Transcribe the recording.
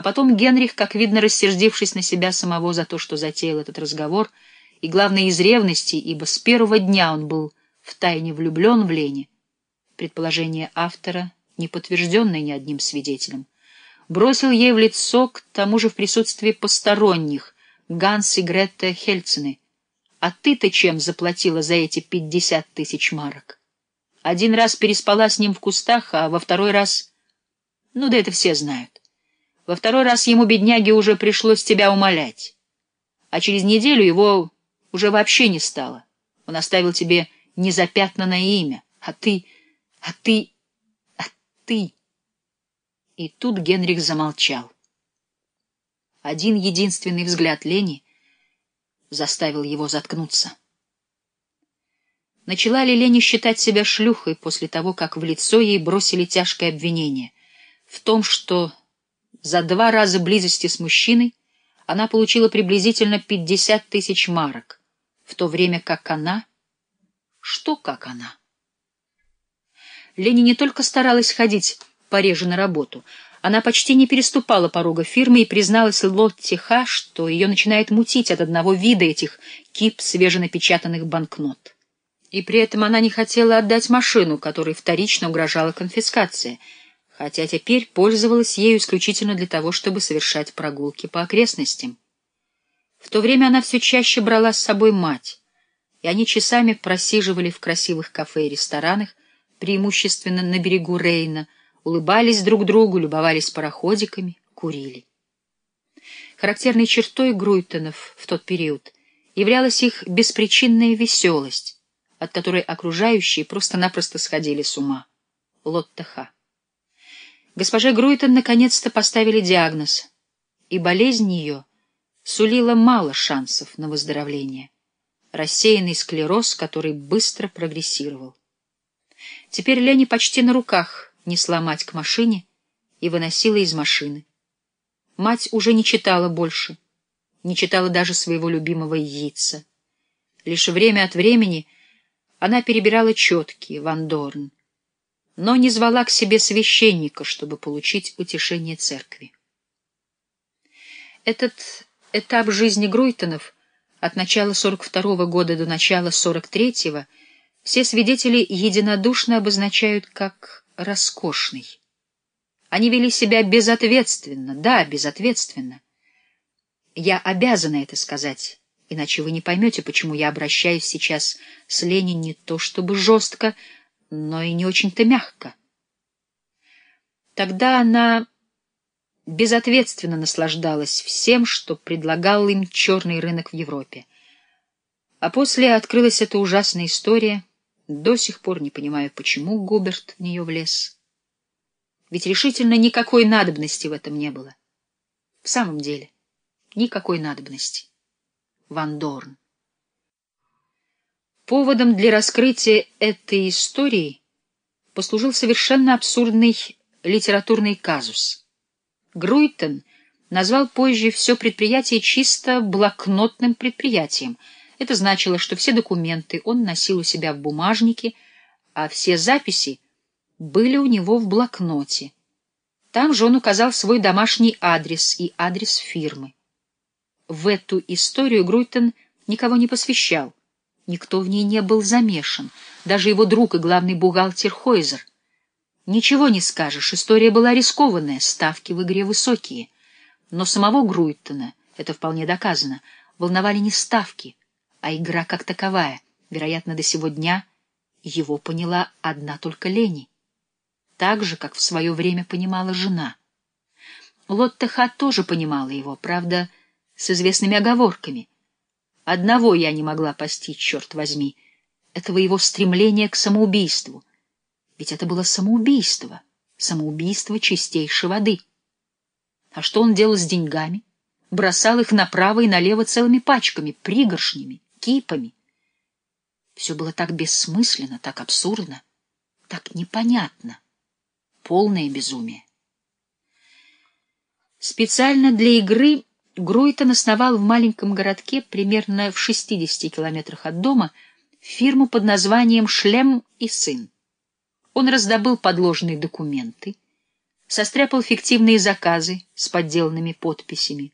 А потом Генрих, как видно, рассердившись на себя самого за то, что затеял этот разговор, и, главное, из ревности, ибо с первого дня он был втайне влюблен в Лене, предположение автора, не подтвержденное ни одним свидетелем, бросил ей в лицо, к тому же в присутствии посторонних, Ганс и Гретта Хельцены. «А ты-то чем заплатила за эти пятьдесят тысяч марок?» Один раз переспала с ним в кустах, а во второй раз... Ну да это все знают. Во второй раз ему, бедняге, уже пришлось тебя умолять. А через неделю его уже вообще не стало. Он оставил тебе незапятнанное имя. А ты... а ты... а ты... И тут Генрих замолчал. Один единственный взгляд Лени заставил его заткнуться. Начала ли Лени считать себя шлюхой после того, как в лицо ей бросили тяжкое обвинение в том, что за два раза близости с мужчиной она получила приблизительно пятьдесят тысяч марок, в то время как она... Что как она? Лени не только старалась ходить пореже на работу, она почти не переступала порога фирмы и призналась Лотте Ха, что ее начинает мутить от одного вида этих кип свеженапечатанных банкнот. И при этом она не хотела отдать машину, которой вторично угрожала конфискация, хотя теперь пользовалась ею исключительно для того, чтобы совершать прогулки по окрестностям. В то время она все чаще брала с собой мать, и они часами просиживали в красивых кафе и ресторанах, преимущественно на берегу Рейна, улыбались друг другу, любовались пароходиками, курили. Характерной чертой Груйтонов в тот период являлась их беспричинная веселость, от которой окружающие просто-напросто сходили с ума. Лотта Ха. Госпоже Груйтон наконец-то поставили диагноз, и болезнь ее сулила мало шансов на выздоровление. Рассеянный склероз, который быстро прогрессировал. Теперь Лени почти на руках несла мать к машине и выносила из машины. Мать уже не читала больше, не читала даже своего любимого яйца. Лишь время от времени — она перебирала четки, Вандорн, но не звала к себе священника, чтобы получить утешение церкви. Этот этап жизни Груйтонов от начала 42 -го года до начала 43-го все свидетели единодушно обозначают как роскошный. Они вели себя безответственно, да, безответственно. Я обязана это сказать Иначе вы не поймете, почему я обращаюсь сейчас с Леней не то чтобы жестко, но и не очень-то мягко. Тогда она безответственно наслаждалась всем, что предлагал им черный рынок в Европе. А после открылась эта ужасная история. До сих пор не понимаю, почему Губерт в нее влез. Ведь решительно никакой надобности в этом не было. В самом деле, никакой надобности. Ван Дорн. Поводом для раскрытия этой истории послужил совершенно абсурдный литературный казус. Груйтон назвал позже все предприятие чисто блокнотным предприятием. Это значило, что все документы он носил у себя в бумажнике, а все записи были у него в блокноте. Там же он указал свой домашний адрес и адрес фирмы. В эту историю Груйтон никого не посвящал. Никто в ней не был замешан, даже его друг и главный бухгалтер Хойзер. Ничего не скажешь, история была рискованная, ставки в игре высокие. Но самого Груйтона, это вполне доказано, волновали не ставки, а игра как таковая. Вероятно, до сего дня его поняла одна только Лени. Так же, как в свое время понимала жена. Лотта Ха тоже понимала его, правда, с известными оговорками. Одного я не могла постичь, черт возьми, этого его стремления к самоубийству. Ведь это было самоубийство, самоубийство чистейшей воды. А что он делал с деньгами? Бросал их направо и налево целыми пачками, пригоршнями, кипами. Все было так бессмысленно, так абсурдно, так непонятно. Полное безумие. Специально для игры Груйтон основал в маленьком городке, примерно в 60 километрах от дома, фирму под названием «Шлем и сын». Он раздобыл подложные документы, состряпал фиктивные заказы с подделанными подписями,